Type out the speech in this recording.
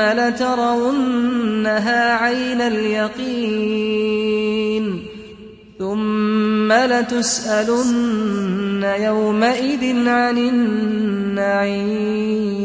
لترونها عين اليقين ثم لتسألن يومئذ عن النعيم